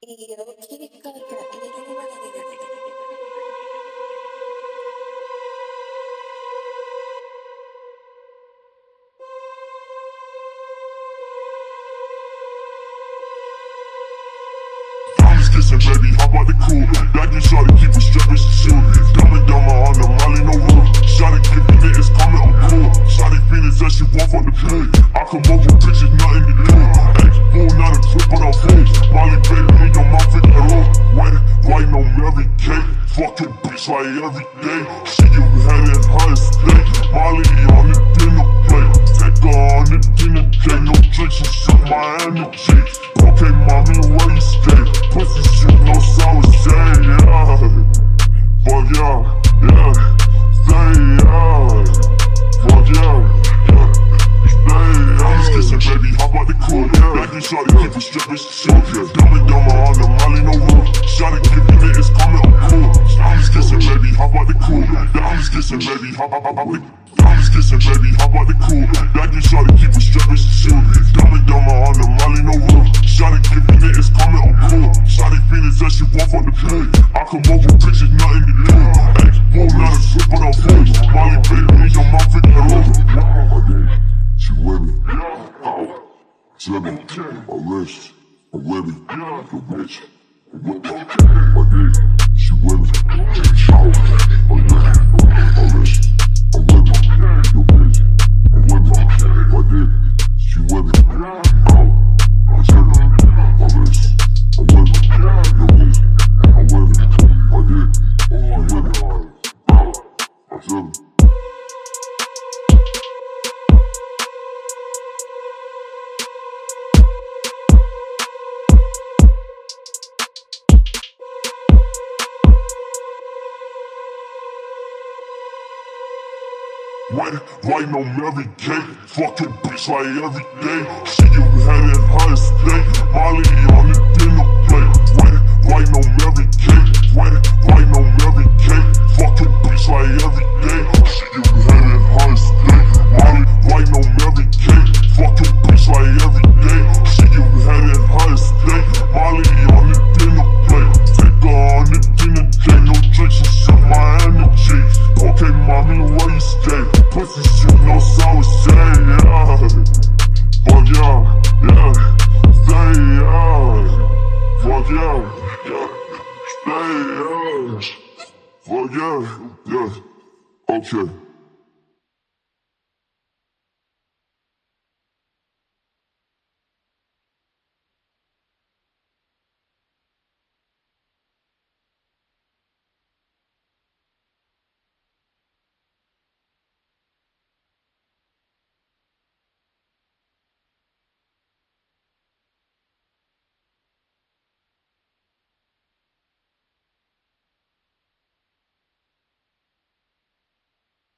Diamonds kissing, baby, hop out the cool. Like you shot keep a strap as she shoot. Dumb and dumber on the molly, no rule. Shot it, giving it, it's coming, cool. Shot it, that she the. I come over, bitches, like every day. She you had in her state. Molly on the dinner plate. Take on the dinner plate. No drinks, you shook my energy. Okay, mommy, where you stay? Pussy shit, no sour shade, yeah. Fuck yeah, yeah. Say yeah. Fuck yeah, yeah. Stay yeah. I'm just kissing, baby, hop out the cool. Like you shot it, keep it stripping, shoot. Kissing, baby, hop hop hop hop. I'm kissing, baby, hop out the cool. Like you shot it, keep it stripping, shoot. Dumb and dumber on the molly, no rule. Shot it, giving it, it's coming, I'm cool. Shot it, feelings that she want from the pool. I come over, bitches, nothing to do. X bull, not a but I'm full. Molly, baby, your mouth, in the room. She with me. Ow. Seven. Arrest. I'm with me. The bitch. I'm with me. My dick. She with me. Ow. Wet, white, no Mary Kate. Fucking bitch like every day. She you had in Shit, no sour shade, yeah. Fuck yeah, yeah. Say yeah. Fuck yeah, yeah. Stay yeah. Fuck yeah, yeah. Okay.